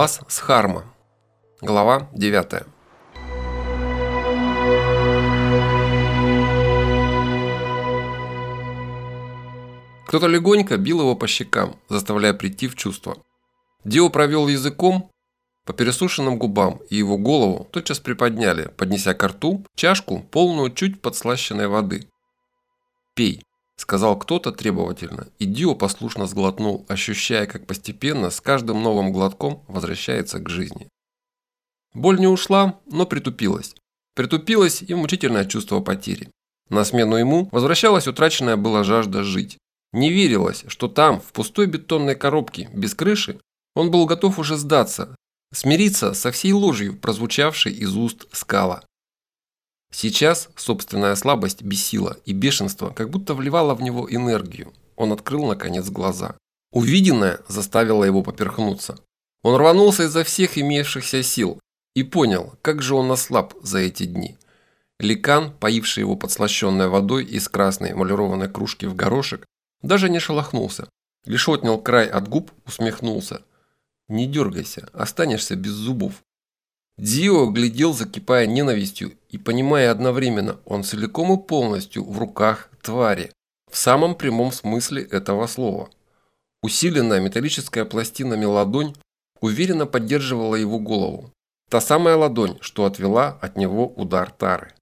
Глаз с Харма. Глава 9. Кто-то легонько бил его по щекам, заставляя прийти в чувство. Дио провел языком по пересушенным губам, и его голову тотчас приподняли, поднеся к рту чашку, полную чуть подслащенной воды. «Пей», – сказал кто-то требовательно, и Дио послушно сглотнул, ощущая, как постепенно с каждым новым глотком возвращается к жизни. Боль не ушла, но притупилась. Притупилось и мучительное чувство потери. На смену ему возвращалась утраченная была жажда жить. Не верилось, что там, в пустой бетонной коробке, без крыши, он был готов уже сдаться, смириться со всей ложью, прозвучавшей из уст скала. Сейчас собственная слабость бесила, и бешенство как будто вливало в него энергию. Он открыл, наконец, глаза. Увиденное заставило его поперхнуться. Он рванулся изо всех имевшихся сил и понял, как же он ослаб за эти дни. Ликан, поивший его подслащенной водой из красной эмалированной кружки в горошек, даже не шелохнулся. Лишь отнял край от губ, усмехнулся. Не дергайся, останешься без зубов. Дио глядел, закипая ненавистью, и понимая одновременно, он целиком и полностью в руках твари, в самом прямом смысле этого слова. Усиленная металлическая пластинами ладонь уверенно поддерживала его голову. Та самая ладонь, что отвела от него удар Тары.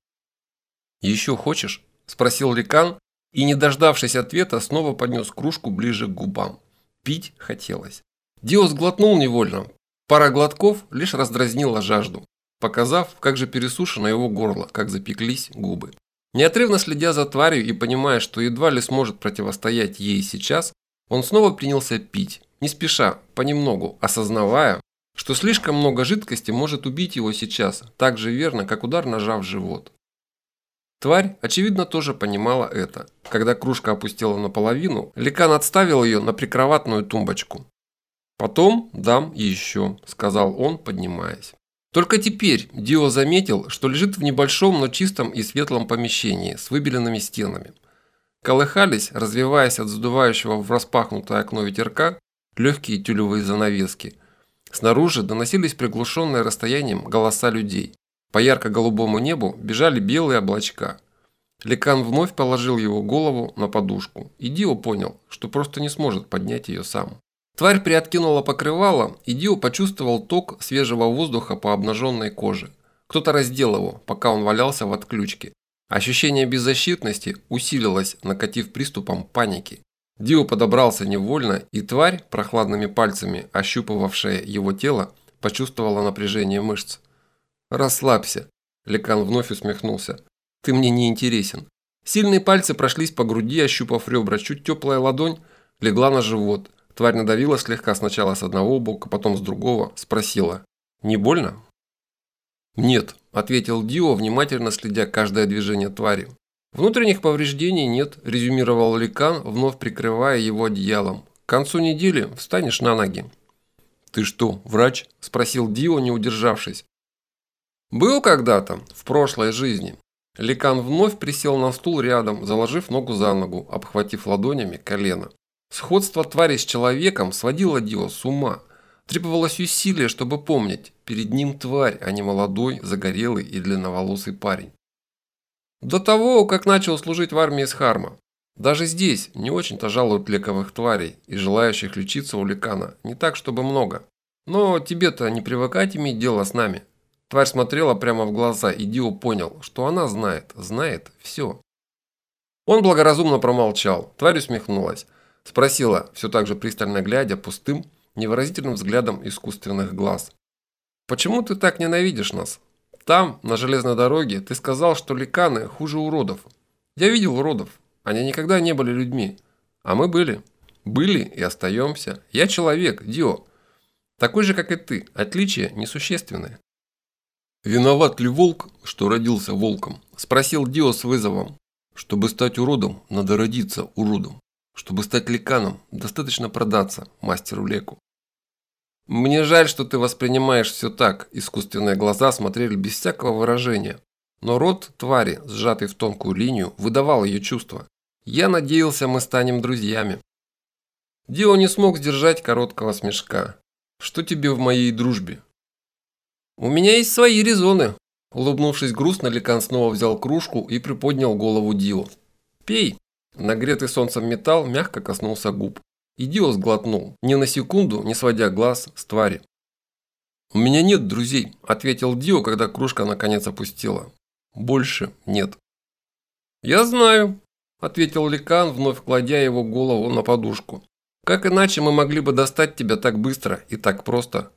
«Еще хочешь?» – спросил Ликан, и, не дождавшись ответа, снова поднес кружку ближе к губам. Пить хотелось. Диос глотнул невольно. Пара глотков лишь раздразнила жажду, показав, как же пересушено его горло, как запеклись губы. Неотрывно следя за тварью и понимая, что едва ли сможет противостоять ей сейчас, он снова принялся пить, не спеша, понемногу, осознавая, что слишком много жидкости может убить его сейчас, так же верно, как удар ножа в живот. Тварь, очевидно, тоже понимала это. Когда кружка опустела наполовину, Ликан отставил ее на прикроватную тумбочку. «Потом дам еще», – сказал он, поднимаясь. Только теперь Дио заметил, что лежит в небольшом, но чистом и светлом помещении с выбеленными стенами. Колыхались, развиваясь от задувающего в распахнутое окно ветерка, легкие тюлевые занавески. Снаружи доносились приглушенные расстоянием голоса людей. По ярко-голубому небу бежали белые облачка. Лекан вновь положил его голову на подушку, и Дио понял, что просто не сможет поднять ее сам. Тварь приоткинула покрывало, и Дио почувствовал ток свежего воздуха по обнаженной коже. Кто-то раздел его, пока он валялся в отключке. Ощущение беззащитности усилилось, накатив приступом паники. Дио подобрался невольно, и тварь, прохладными пальцами ощупывавшая его тело, почувствовала напряжение мышц. «Расслабься», – Лекан вновь усмехнулся. «Ты мне не интересен». Сильные пальцы прошлись по груди, ощупав ребра, чуть теплая ладонь легла на живот – Тварь надавила слегка сначала с одного бока, потом с другого, спросила. «Не больно?» «Нет», – ответил Дио, внимательно следя каждое движение твари. «Внутренних повреждений нет», – резюмировал Ликан, вновь прикрывая его одеялом. «К концу недели встанешь на ноги». «Ты что, врач?» – спросил Дио, не удержавшись. «Был когда-то, в прошлой жизни». Ликан вновь присел на стул рядом, заложив ногу за ногу, обхватив ладонями колено. Сходство твари с человеком сводило Дио с ума. Требовалось усилие, чтобы помнить, перед ним тварь, а не молодой, загорелый и длинноволосый парень. До того, как начал служить в армии Схарма. Даже здесь не очень-то жалуют лековых тварей, и желающих лечиться у Ликана не так, чтобы много. Но тебе-то не привыкать иметь дело с нами. Тварь смотрела прямо в глаза, и Дио понял, что она знает, знает все. Он благоразумно промолчал, тварь усмехнулась. Спросила, все так же пристально глядя пустым, невыразительным взглядом искусственных глаз. «Почему ты так ненавидишь нас? Там, на железной дороге, ты сказал, что ликаны хуже уродов. Я видел уродов. Они никогда не были людьми. А мы были. Были и остаемся. Я человек, Дио. Такой же, как и ты. Отличия несущественные». «Виноват ли волк, что родился волком?» – спросил Дио с вызовом. «Чтобы стать уродом, надо родиться уродом». Чтобы стать ликаном, достаточно продаться мастеру Леку. Мне жаль, что ты воспринимаешь все так. Искусственные глаза смотрели без всякого выражения. Но рот твари, сжатый в тонкую линию, выдавал ее чувства. Я надеялся, мы станем друзьями. Дио не смог сдержать короткого смешка. Что тебе в моей дружбе? У меня есть свои резоны. Улыбнувшись грустно, Ликан снова взял кружку и приподнял голову Дио. Пей. Нагретый солнцем металл мягко коснулся губ. И Дио сглотнул, ни на секунду не сводя глаз с твари. «У меня нет друзей», – ответил Дио, когда кружка наконец опустила. «Больше нет». «Я знаю», – ответил Ликан, вновь кладя его голову на подушку. «Как иначе мы могли бы достать тебя так быстро и так просто?»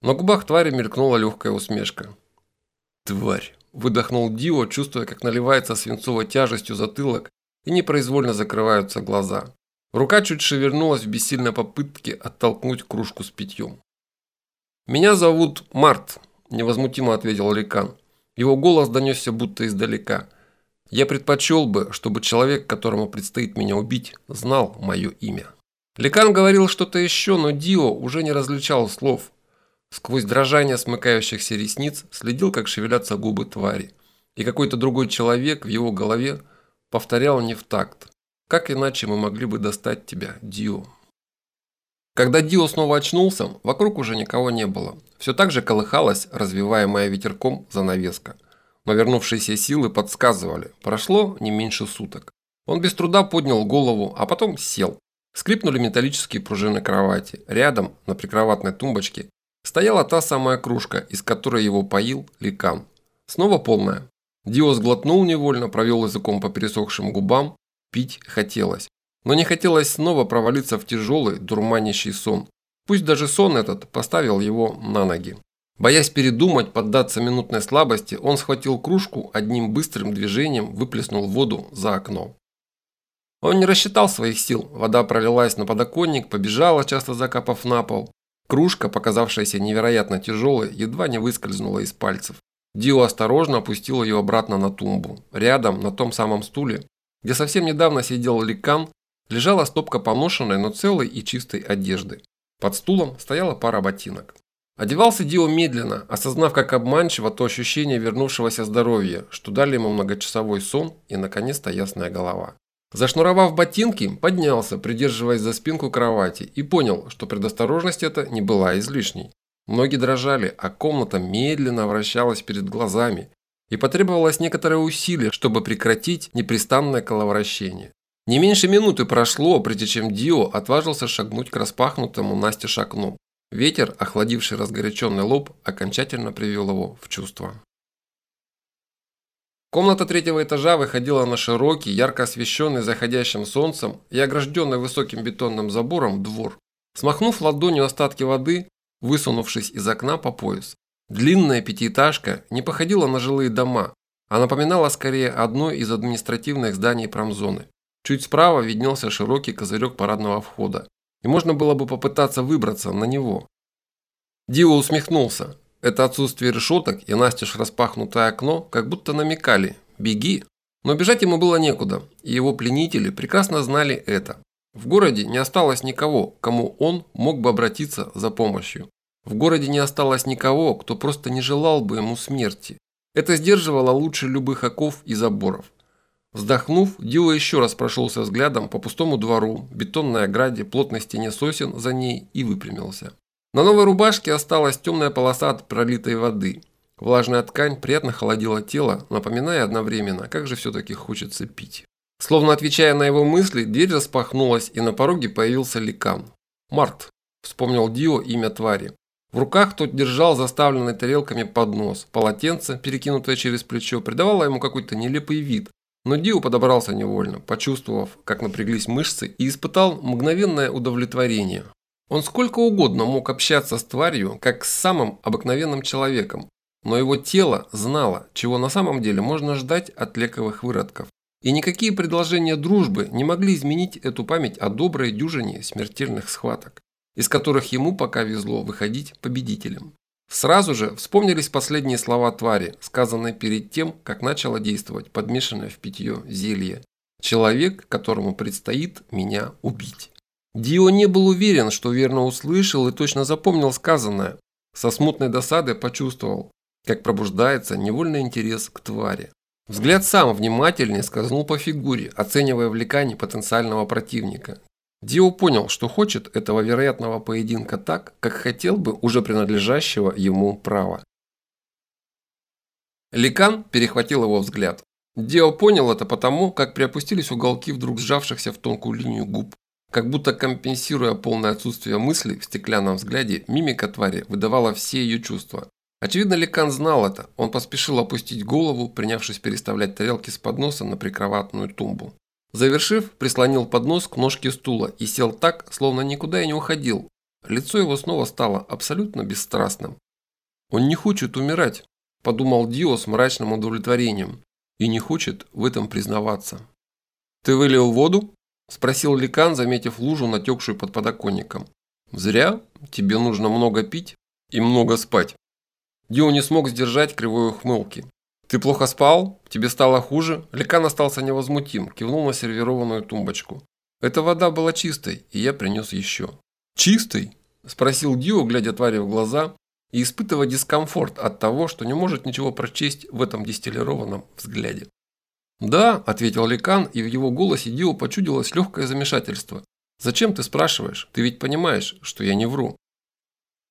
На губах твари мелькнула легкая усмешка. «Тварь!» – выдохнул Дио, чувствуя, как наливается свинцовой тяжестью затылок и непроизвольно закрываются глаза. Рука чуть шевернулась в бессильной попытке оттолкнуть кружку с питьем. «Меня зовут Март», – невозмутимо ответил Ликан. Его голос донесся будто издалека. «Я предпочел бы, чтобы человек, которому предстоит меня убить, знал мое имя». Ликан говорил что-то еще, но Дио уже не различал слов. Сквозь дрожание смыкающихся ресниц следил, как шевелятся губы твари. И какой-то другой человек в его голове повторял не в такт. Как иначе мы могли бы достать тебя, Дио? Когда Дио снова очнулся, вокруг уже никого не было. Все так же колыхалась, развиваемая ветерком, занавеска. Но вернувшиеся силы подсказывали, прошло не меньше суток. Он без труда поднял голову, а потом сел. Скрипнули металлические пружины кровати. Рядом, на прикроватной тумбочке, стояла та самая кружка, из которой его поил Ликан. Снова полная. Дио сглотнул невольно, провел языком по пересохшим губам, Пить хотелось. Но не хотелось снова провалиться в тяжелый, дурманящий сон. Пусть даже сон этот поставил его на ноги. Боясь передумать, поддаться минутной слабости, он схватил кружку, одним быстрым движением выплеснул воду за окно. Он не рассчитал своих сил. Вода пролилась на подоконник, побежала, часто закапав на пол. Кружка, показавшаяся невероятно тяжелой, едва не выскользнула из пальцев. Дио осторожно опустил ее обратно на тумбу. Рядом, на том самом стуле, где совсем недавно сидел Ликан, лежала стопка поношенной, но целой и чистой одежды. Под стулом стояла пара ботинок. Одевался Дио медленно, осознав, как обманчиво то ощущение вернувшегося здоровья, что дали ему многочасовой сон и, наконец-то, ясная голова. Зашнуровав ботинки, поднялся, придерживаясь за спинку кровати, и понял, что предосторожность эта не была излишней. Ноги дрожали, а комната медленно вращалась перед глазами, и потребовалось некоторое усилие, чтобы прекратить непрестанное коловращение. Не меньше минуты прошло, прежде чем Дио отважился шагнуть к распахнутому Насте окну. Ветер, охладивший разгоряченный лоб, окончательно привел его в чувство. Комната третьего этажа выходила на широкий, ярко освещенный заходящим солнцем и огражденный высоким бетонным забором двор. Смахнув ладонью остатки воды, высунувшись из окна по пояс, Длинная пятиэтажка не походила на жилые дома, а напоминала скорее одно из административных зданий промзоны. Чуть справа виднелся широкий козырек парадного входа, и можно было бы попытаться выбраться на него. Дио усмехнулся. Это отсутствие решеток и настежь распахнутое окно как будто намекали «беги». Но бежать ему было некуда, и его пленители прекрасно знали это. В городе не осталось никого, кому он мог бы обратиться за помощью. В городе не осталось никого, кто просто не желал бы ему смерти. Это сдерживало лучше любых оков и заборов. Вздохнув, Дио еще раз прошелся взглядом по пустому двору, бетонной ограде, плотной стене сосен за ней и выпрямился. На новой рубашке осталась темная полоса от пролитой воды. Влажная ткань приятно холодила тело, напоминая одновременно, как же все-таки хочется пить. Словно отвечая на его мысли, дверь распахнулась, и на пороге появился Ликан. «Март», – вспомнил Дио имя твари. В руках тот держал заставленный тарелками поднос. Полотенце, перекинутое через плечо, придавало ему какой-то нелепый вид. Но Дио подобрался невольно, почувствовав, как напряглись мышцы, и испытал мгновенное удовлетворение. Он сколько угодно мог общаться с тварью, как с самым обыкновенным человеком, но его тело знало, чего на самом деле можно ждать от лековых выродков. И никакие предложения дружбы не могли изменить эту память о доброй дюжине смертельных схваток из которых ему пока везло выходить победителем. Сразу же вспомнились последние слова твари, сказанные перед тем, как начало действовать подмешанное в питье зелье. «Человек, которому предстоит меня убить». Дио не был уверен, что верно услышал и точно запомнил сказанное. Со смутной досадой почувствовал, как пробуждается невольный интерес к твари. Взгляд сам внимательнее скользнул по фигуре, оценивая в потенциального противника. Дио понял, что хочет этого вероятного поединка так, как хотел бы уже принадлежащего ему права. Ликан перехватил его взгляд. Дио понял это потому, как приопустились уголки вдруг сжавшихся в тонкую линию губ. Как будто компенсируя полное отсутствие мысли в стеклянном взгляде, мимика твари выдавала все ее чувства. Очевидно, Ликан знал это. Он поспешил опустить голову, принявшись переставлять тарелки с подноса на прикроватную тумбу. Завершив, прислонил поднос к ножке стула и сел так, словно никуда и не уходил. Лицо его снова стало абсолютно бесстрастным. «Он не хочет умирать», – подумал Дио с мрачным удовлетворением и не хочет в этом признаваться. «Ты вылил воду?» – спросил Ликан, заметив лужу, натекшую под подоконником. «Зря. Тебе нужно много пить и много спать». Дио не смог сдержать кривой ухмылки. «Ты плохо спал? Тебе стало хуже?» Ликан остался невозмутим, кивнул на сервированную тумбочку. «Эта вода была чистой, и я принес еще». «Чистой?» – спросил Дио, глядя твари в глаза и испытывая дискомфорт от того, что не может ничего прочесть в этом дистиллированном взгляде. «Да», – ответил Ликан, и в его голосе Дио почудилось легкое замешательство. «Зачем ты спрашиваешь? Ты ведь понимаешь, что я не вру».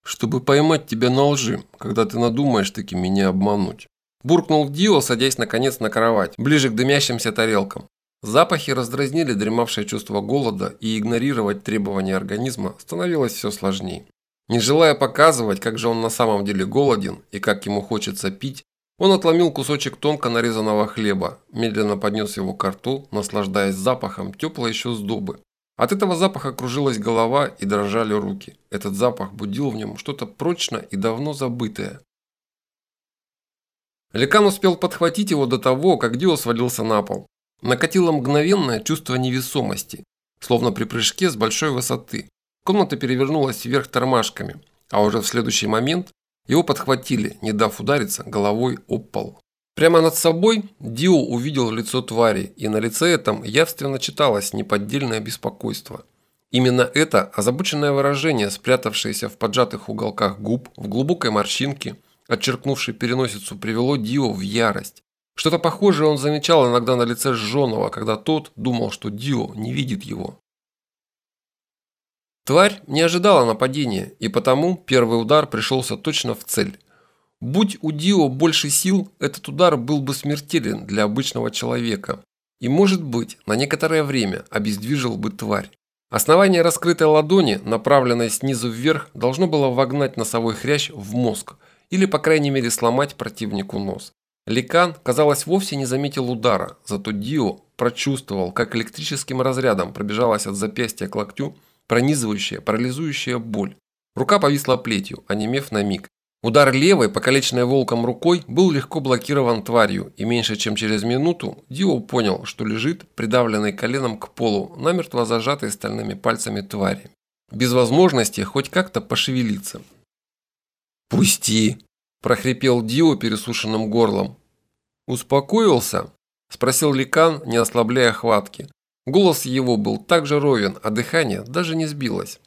«Чтобы поймать тебя на лжи, когда ты надумаешь таки меня обмануть». Буркнул Дио, садясь наконец на кровать, ближе к дымящимся тарелкам. Запахи раздразнили дремавшее чувство голода, и игнорировать требования организма становилось все сложнее. Не желая показывать, как же он на самом деле голоден и как ему хочется пить, он отломил кусочек тонко нарезанного хлеба, медленно поднес его к рту, наслаждаясь запахом теплой еще сдобы. От этого запаха кружилась голова и дрожали руки. Этот запах будил в нем что-то прочно и давно забытое. Лекан успел подхватить его до того, как Дио свалился на пол. Накатило мгновенное чувство невесомости, словно при прыжке с большой высоты. Комната перевернулась вверх тормашками, а уже в следующий момент его подхватили, не дав удариться головой об пол. Прямо над собой Дио увидел лицо твари, и на лице этом явственно читалось неподдельное беспокойство. Именно это озабоченное выражение, спрятавшееся в поджатых уголках губ, в глубокой морщинке, отчеркнувшей переносицу, привело Дио в ярость. Что-то похожее он замечал иногда на лице Жженого, когда тот думал, что Дио не видит его. Тварь не ожидала нападения, и потому первый удар пришелся точно в цель. Будь у Дио больше сил, этот удар был бы смертелен для обычного человека. И, может быть, на некоторое время обездвижил бы тварь. Основание раскрытой ладони, направленной снизу вверх, должно было вогнать носовой хрящ в мозг, или, по крайней мере, сломать противнику нос. Ликан, казалось, вовсе не заметил удара, зато Дио прочувствовал, как электрическим разрядом пробежалась от запястья к локтю пронизывающая, парализующая боль. Рука повисла плетью, онемев на миг. Удар левой, покалеченной волком рукой, был легко блокирован тварью, и меньше чем через минуту Дио понял, что лежит, придавленный коленом к полу, намертво зажатой стальными пальцами твари. Без возможности хоть как-то пошевелиться. «Пусти!» – прохрипел Дио пересушенным горлом. «Успокоился?» – спросил Ликан, не ослабляя хватки. Голос его был так же ровен, а дыхание даже не сбилось.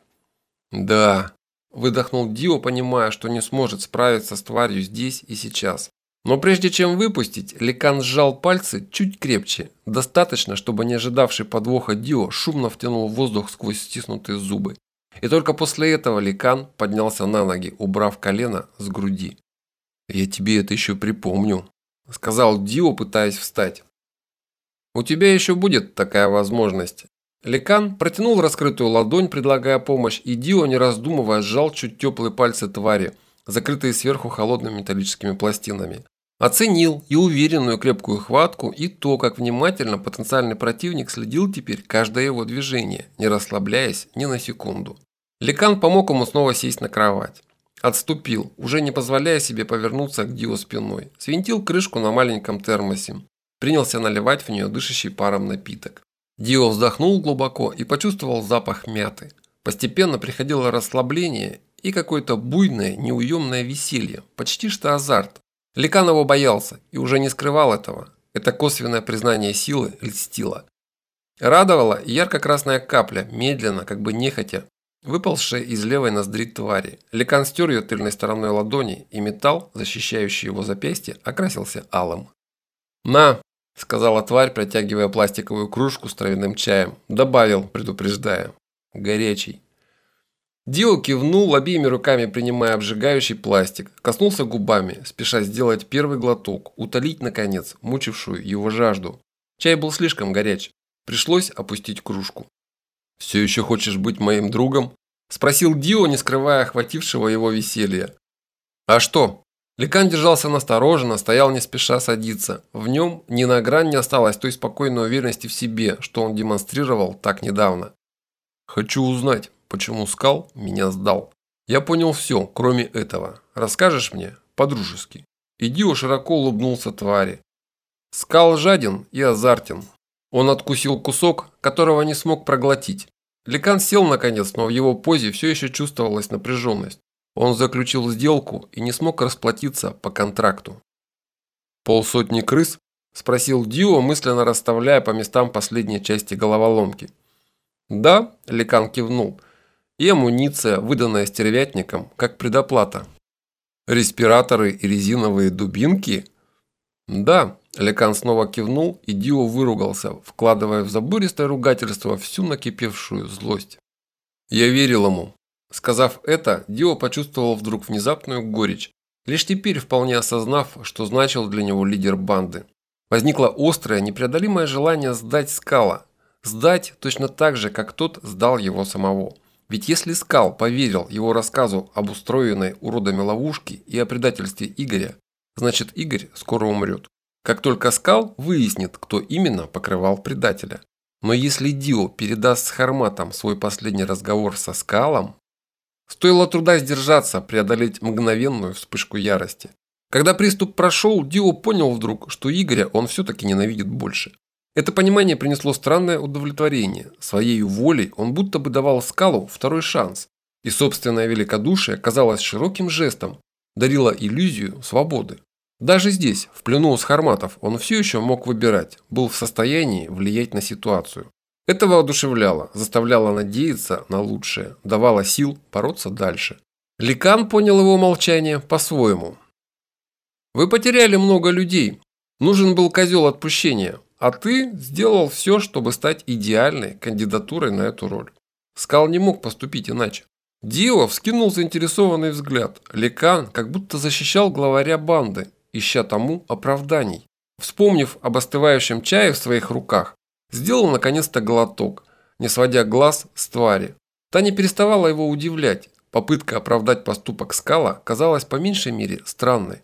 «Да», – выдохнул Дио, понимая, что не сможет справиться с тварью здесь и сейчас. Но прежде чем выпустить, Ликан сжал пальцы чуть крепче, достаточно, чтобы не ожидавший подвоха Дио шумно втянул воздух сквозь стиснутые зубы. И только после этого Ликан поднялся на ноги, убрав колено с груди. «Я тебе это еще припомню», – сказал Дио, пытаясь встать. У тебя еще будет такая возможность. Ликан протянул раскрытую ладонь, предлагая помощь, и Дио, не раздумывая, сжал чуть теплые пальцы твари, закрытые сверху холодными металлическими пластинами. Оценил и уверенную крепкую хватку, и то, как внимательно потенциальный противник следил теперь каждое его движение, не расслабляясь ни на секунду. Ликан помог ему снова сесть на кровать. Отступил, уже не позволяя себе повернуться к Дио спиной. Свинтил крышку на маленьком термосе принялся наливать в нее дышащий паром напиток. Дио вздохнул глубоко и почувствовал запах мяты. Постепенно приходило расслабление и какое-то буйное, неуемное веселье, почти что азарт. Ликан его боялся и уже не скрывал этого. Это косвенное признание силы льстило. Радовала ярко-красная капля, медленно, как бы нехотя, выползшая из левой ноздри твари. Ликан стер ее тыльной стороной ладони, и металл, защищающий его запястье, окрасился алым. «На!» Сказала тварь, протягивая пластиковую кружку с травяным чаем. Добавил, предупреждая. Горячий. Дио кивнул, обеими руками принимая обжигающий пластик, коснулся губами, спеша сделать первый глоток, утолить, наконец, мучившую его жажду. Чай был слишком горяч. Пришлось опустить кружку. «Все еще хочешь быть моим другом?» – спросил Дио, не скрывая охватившего его веселья. «А что?» Ликан держался настороженно, стоял не спеша садиться. В нем ни на грань не осталось той спокойной уверенности в себе, что он демонстрировал так недавно. «Хочу узнать, почему Скал меня сдал. Я понял все, кроме этого. Расскажешь мне? По-дружески». И Дио широко улыбнулся твари. Скал жаден и азартен. Он откусил кусок, которого не смог проглотить. Ликан сел наконец, но в его позе все еще чувствовалась напряженность. Он заключил сделку и не смог расплатиться по контракту. «Полсотни крыс?» – спросил Дио, мысленно расставляя по местам последние части головоломки. «Да», – Ликан кивнул, – «и амуниция, выданная стервятником, как предоплата». «Респираторы и резиновые дубинки?» «Да», Лекан снова кивнул, и Дио выругался, вкладывая в забористое ругательство всю накипевшую злость. Я верил ему. Сказав это, Дио почувствовал вдруг внезапную горечь, лишь теперь вполне осознав, что значил для него лидер банды. Возникло острое, непреодолимое желание сдать Скала. Сдать точно так же, как тот сдал его самого. Ведь если Скал поверил его рассказу об устроенной уродами ловушке и о предательстве Игоря, значит Игорь скоро умрет. Как только Скал выяснит, кто именно покрывал предателя. Но если Дио передаст с Харматом свой последний разговор со Скалом, стоило труда сдержаться, преодолеть мгновенную вспышку ярости. Когда приступ прошел, Дио понял вдруг, что Игоря он все-таки ненавидит больше. Это понимание принесло странное удовлетворение. Своей волей он будто бы давал Скалу второй шанс. И собственное великодушие казалось широким жестом, дарило иллюзию свободы. Даже здесь, в плену у схарматов, он все еще мог выбирать, был в состоянии влиять на ситуацию. Это воодушевляло, заставляло надеяться на лучшее, давало сил бороться дальше. Ликан понял его молчание по-своему. «Вы потеряли много людей. Нужен был козел отпущения, а ты сделал все, чтобы стать идеальной кандидатурой на эту роль. Скал не мог поступить иначе. Дио вскинул заинтересованный взгляд. Ликан как будто защищал главаря банды, ища тому оправданий. Вспомнив об остывающем чае в своих руках, сделал наконец-то глоток, не сводя глаз с твари. Та не переставала его удивлять. Попытка оправдать поступок скала казалась по меньшей мере странной.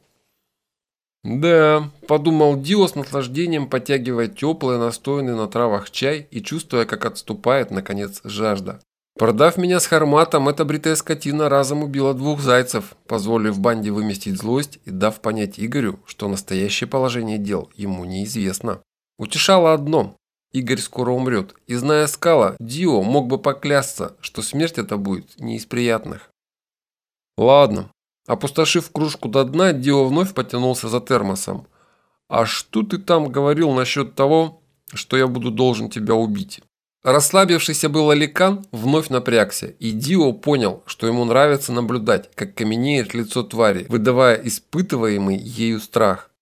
«Да», – подумал Дио с наслаждением, потягивая теплый, настойный на травах чай и чувствуя, как отступает, наконец, жажда. Продав меня с Харматом, эта бритая скотина разом убила двух зайцев, позволив банде выместить злость и дав понять Игорю, что настоящее положение дел ему неизвестно. Утешало одно – Игорь скоро умрет, и зная скала, Дио мог бы поклясться, что смерть это будет не из приятных. Ладно. Опустошив кружку до дна, Дио вновь потянулся за термосом. «А что ты там говорил насчет того, что я буду должен тебя убить?» Расслабившийся был Аликан вновь напрягся, и Дио понял, что ему нравится наблюдать, как каменеет лицо твари, выдавая испытываемый ею страх.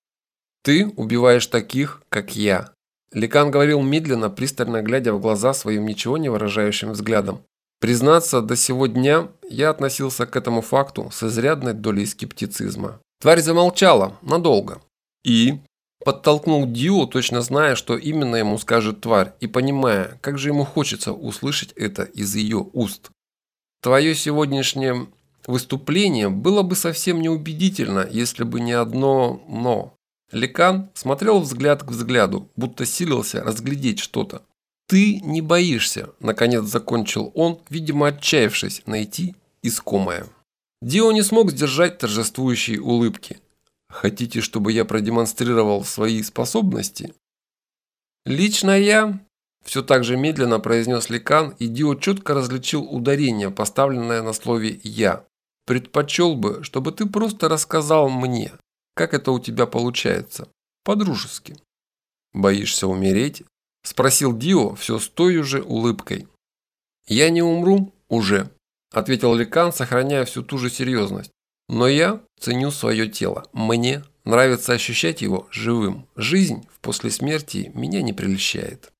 «Ты убиваешь таких, как я». Ликан говорил медленно, пристально глядя в глаза своим ничего не выражающим взглядом. Признаться, до сего дня я относился к этому факту с изрядной долей скептицизма. Тварь замолчала надолго. И Подтолкнул Дио, точно зная, что именно ему скажет тварь, и понимая, как же ему хочется услышать это из ее уст. Твое сегодняшнее выступление было бы совсем неубедительно, если бы не одно «но». Ликан смотрел взгляд к взгляду, будто силился разглядеть что-то. «Ты не боишься», – наконец закончил он, видимо отчаявшись найти искомое. Дио не смог сдержать торжествующей улыбки. Хотите, чтобы я продемонстрировал свои способности? Лично я, все так же медленно произнес Ликан, и Дио четко различил ударение, поставленное на слове «я». Предпочел бы, чтобы ты просто рассказал мне, как это у тебя получается, по-дружески. Боишься умереть? Спросил Дио все с той же улыбкой. Я не умру уже, ответил Ликан, сохраняя всю ту же серьезность. Но я ценю свое тело. Мне нравится ощущать его живым. Жизнь в после смерти меня не прельщает.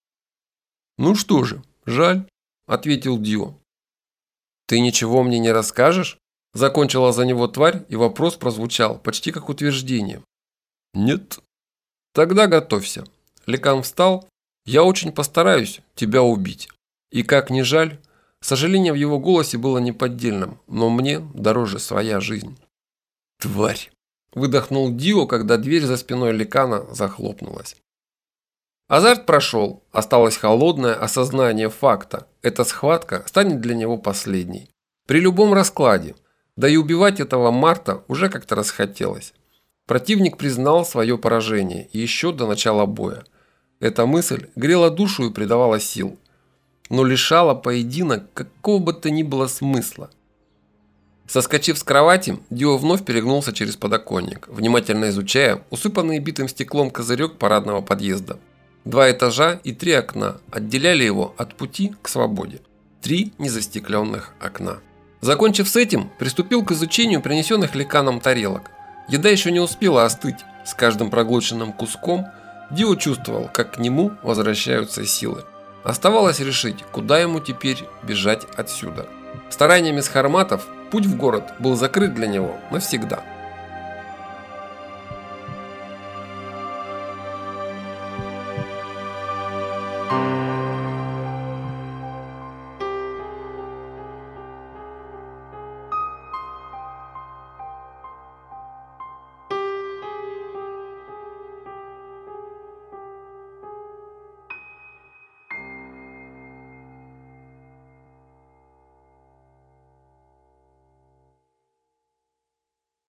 Ну что же, жаль. – ответил Дио. «Ты ничего мне не расскажешь?» Закончила за него тварь, и вопрос прозвучал почти как утверждение. «Нет». «Тогда готовься». Лекан встал. «Я очень постараюсь тебя убить. И как ни жаль, сожаление в его голосе было неподдельным, но мне дороже своя жизнь». «Тварь!» – выдохнул Дио, когда дверь за спиной Лекана захлопнулась. Азарт прошел, осталось холодное осознание факта. Эта схватка станет для него последней. При любом раскладе. Да и убивать этого Марта уже как-то расхотелось. Противник признал свое поражение еще до начала боя. Эта мысль грела душу и придавала сил. Но лишала поединок какого бы то ни было смысла. Соскочив с кровати, Дио вновь перегнулся через подоконник, внимательно изучая усыпанный битым стеклом козырек парадного подъезда. Два этажа и три окна отделяли его от пути к свободе. Три незастекленных окна. Закончив с этим, приступил к изучению принесенных леканом тарелок. Еда еще не успела остыть. С каждым проглоченным куском Дио чувствовал, как к нему возвращаются силы. Оставалось решить, куда ему теперь бежать отсюда. Стараниями схарматов путь в город был закрыт для него навсегда.